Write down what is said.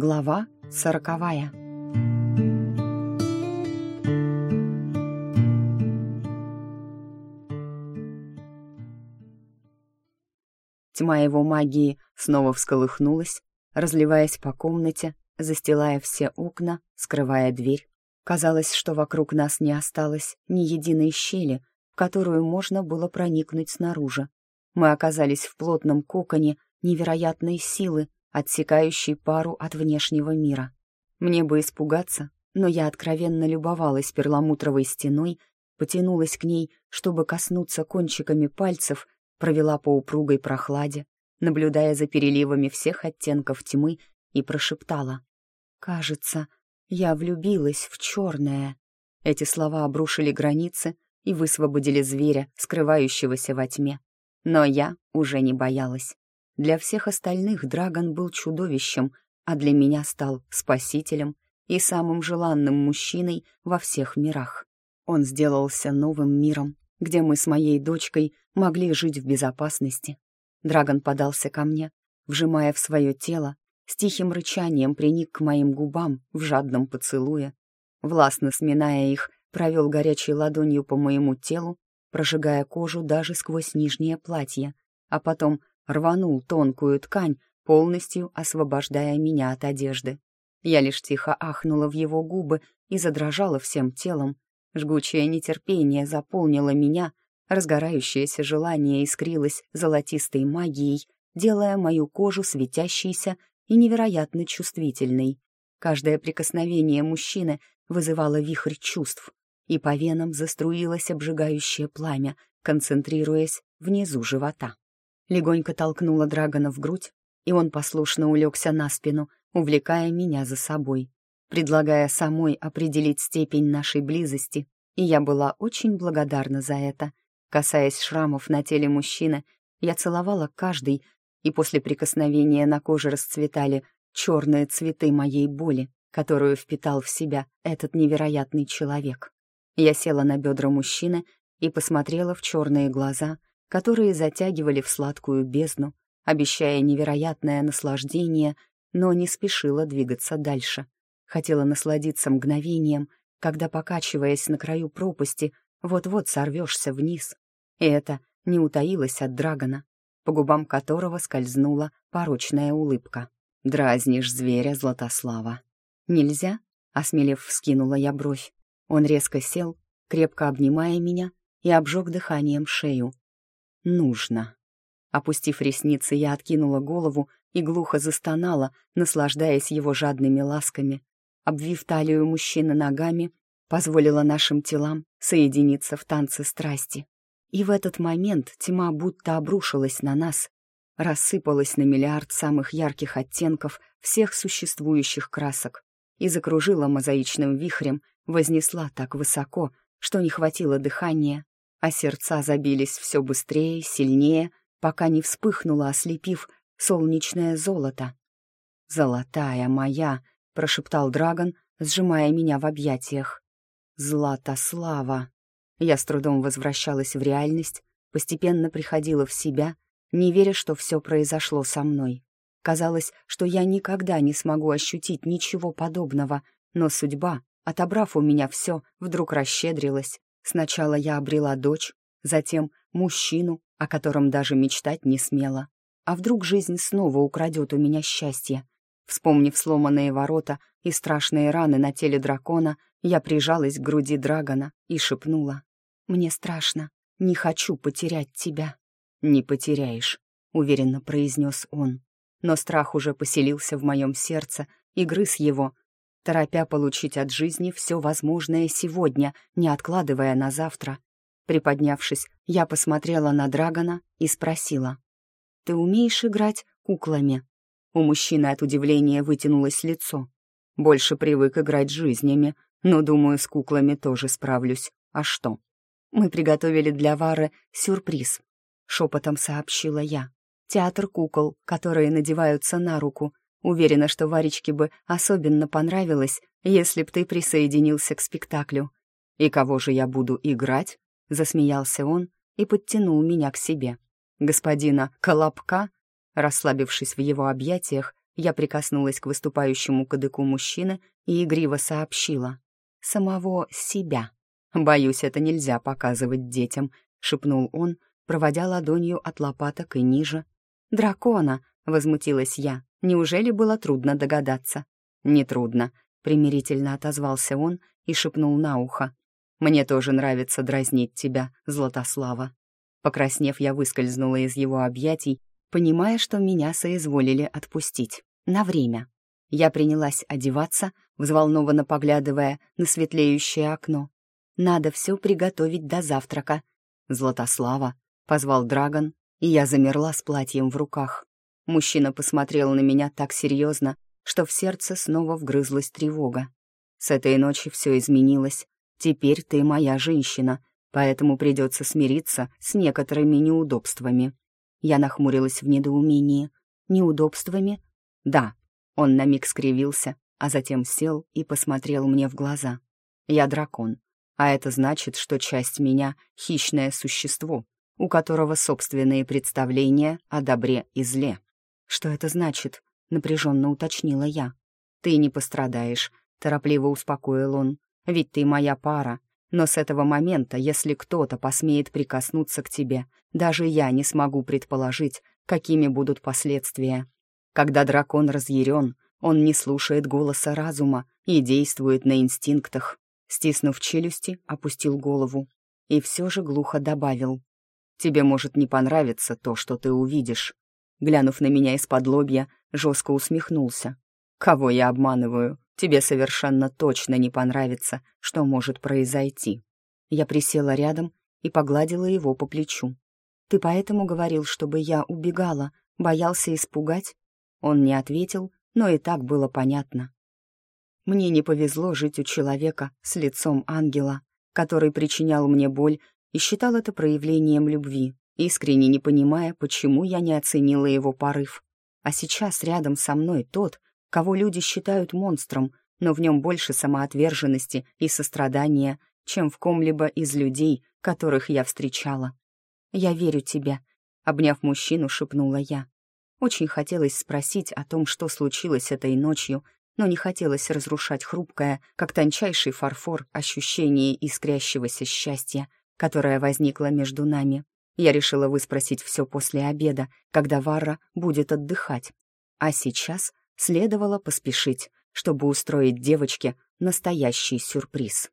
Глава сороковая. Тьма его магии снова всколыхнулась, разливаясь по комнате, застилая все окна, скрывая дверь. Казалось, что вокруг нас не осталось ни единой щели, в которую можно было проникнуть снаружи. Мы оказались в плотном коконе невероятной силы, отсекающий пару от внешнего мира. Мне бы испугаться, но я откровенно любовалась перламутровой стеной, потянулась к ней, чтобы коснуться кончиками пальцев, провела по упругой прохладе, наблюдая за переливами всех оттенков тьмы, и прошептала. «Кажется, я влюбилась в черное». Эти слова обрушили границы и высвободили зверя, скрывающегося во тьме. Но я уже не боялась. Для всех остальных Драгон был чудовищем, а для меня стал спасителем и самым желанным мужчиной во всех мирах. Он сделался новым миром, где мы с моей дочкой могли жить в безопасности. Драгон подался ко мне, вжимая в свое тело, с тихим рычанием приник к моим губам в жадном поцелуе. Властно сминая их, провел горячей ладонью по моему телу, прожигая кожу даже сквозь нижнее платье, а потом рванул тонкую ткань, полностью освобождая меня от одежды. Я лишь тихо ахнула в его губы и задрожала всем телом. Жгучее нетерпение заполнило меня, разгорающееся желание искрилось золотистой магией, делая мою кожу светящейся и невероятно чувствительной. Каждое прикосновение мужчины вызывало вихрь чувств, и по венам заструилось обжигающее пламя, концентрируясь внизу живота легонько толкнула Драгона в грудь, и он послушно улегся на спину, увлекая меня за собой, предлагая самой определить степень нашей близости, и я была очень благодарна за это. Касаясь шрамов на теле мужчины, я целовала каждый, и после прикосновения на коже расцветали черные цветы моей боли, которую впитал в себя этот невероятный человек. Я села на бедра мужчины и посмотрела в черные глаза, которые затягивали в сладкую бездну, обещая невероятное наслаждение, но не спешила двигаться дальше. Хотела насладиться мгновением, когда, покачиваясь на краю пропасти, вот-вот сорвешься вниз. И это не утаилось от Драгона, по губам которого скользнула порочная улыбка. «Дразнишь зверя, Златослава». «Нельзя?» — осмелев вскинула я бровь. Он резко сел, крепко обнимая меня, и обжег дыханием шею нужно. Опустив ресницы, я откинула голову и глухо застонала, наслаждаясь его жадными ласками. Обвив талию мужчины ногами, позволила нашим телам соединиться в танце страсти. И в этот момент тьма будто обрушилась на нас, рассыпалась на миллиард самых ярких оттенков всех существующих красок и закружила мозаичным вихрем, вознесла так высоко, что не хватило дыхания, а сердца забились все быстрее, сильнее, пока не вспыхнуло, ослепив солнечное золото. «Золотая моя!» — прошептал Драгон, сжимая меня в объятиях. «Златослава!» Я с трудом возвращалась в реальность, постепенно приходила в себя, не веря, что все произошло со мной. Казалось, что я никогда не смогу ощутить ничего подобного, но судьба, отобрав у меня все, вдруг расщедрилась, Сначала я обрела дочь, затем мужчину, о котором даже мечтать не смела. А вдруг жизнь снова украдет у меня счастье? Вспомнив сломанные ворота и страшные раны на теле дракона, я прижалась к груди драгона и шепнула. «Мне страшно. Не хочу потерять тебя». «Не потеряешь», — уверенно произнес он. Но страх уже поселился в моем сердце и грыз его, торопя получить от жизни все возможное сегодня, не откладывая на завтра. Приподнявшись, я посмотрела на Драгона и спросила. «Ты умеешь играть куклами?» У мужчины от удивления вытянулось лицо. «Больше привык играть жизнями, но, думаю, с куклами тоже справлюсь. А что?» «Мы приготовили для Вары сюрприз», — шепотом сообщила я. «Театр кукол, которые надеваются на руку, Уверена, что Варечке бы особенно понравилось, если б ты присоединился к спектаклю. «И кого же я буду играть?» — засмеялся он и подтянул меня к себе. «Господина Колобка?» Расслабившись в его объятиях, Я прикоснулась к выступающему кадыку мужчины и игриво сообщила. «Самого себя. Боюсь, это нельзя показывать детям», — шепнул он, проводя ладонью от лопаток и ниже. «Дракона!» — возмутилась я. «Неужели было трудно догадаться?» «Нетрудно», — примирительно отозвался он и шепнул на ухо. «Мне тоже нравится дразнить тебя, Златослава». Покраснев, я выскользнула из его объятий, понимая, что меня соизволили отпустить. На время. Я принялась одеваться, взволнованно поглядывая на светлеющее окно. «Надо все приготовить до завтрака». «Златослава», — позвал Драгон, и я замерла с платьем в руках. Мужчина посмотрел на меня так серьезно, что в сердце снова вгрызлась тревога. «С этой ночи все изменилось. Теперь ты моя женщина, поэтому придется смириться с некоторыми неудобствами». Я нахмурилась в недоумении. «Неудобствами?» «Да». Он на миг скривился, а затем сел и посмотрел мне в глаза. «Я дракон, а это значит, что часть меня — хищное существо, у которого собственные представления о добре и зле». «Что это значит?» — напряженно уточнила я. «Ты не пострадаешь», — торопливо успокоил он. «Ведь ты моя пара, но с этого момента, если кто-то посмеет прикоснуться к тебе, даже я не смогу предположить, какими будут последствия. Когда дракон разъярен, он не слушает голоса разума и действует на инстинктах. Стиснув челюсти, опустил голову и все же глухо добавил. «Тебе может не понравиться то, что ты увидишь». Глянув на меня из-под лобья, жестко усмехнулся. «Кого я обманываю? Тебе совершенно точно не понравится, что может произойти». Я присела рядом и погладила его по плечу. «Ты поэтому говорил, чтобы я убегала, боялся испугать?» Он не ответил, но и так было понятно. Мне не повезло жить у человека с лицом ангела, который причинял мне боль и считал это проявлением любви, искренне не понимая, почему я не оценила его порыв. А сейчас рядом со мной тот, кого люди считают монстром, но в нем больше самоотверженности и сострадания, чем в ком-либо из людей, которых я встречала. «Я верю тебе», — обняв мужчину, шепнула я. Очень хотелось спросить о том, что случилось этой ночью, но не хотелось разрушать хрупкое, как тончайший фарфор, ощущение искрящегося счастья, которое возникло между нами. Я решила выспросить все после обеда, когда Варра будет отдыхать. А сейчас следовало поспешить, чтобы устроить девочке настоящий сюрприз.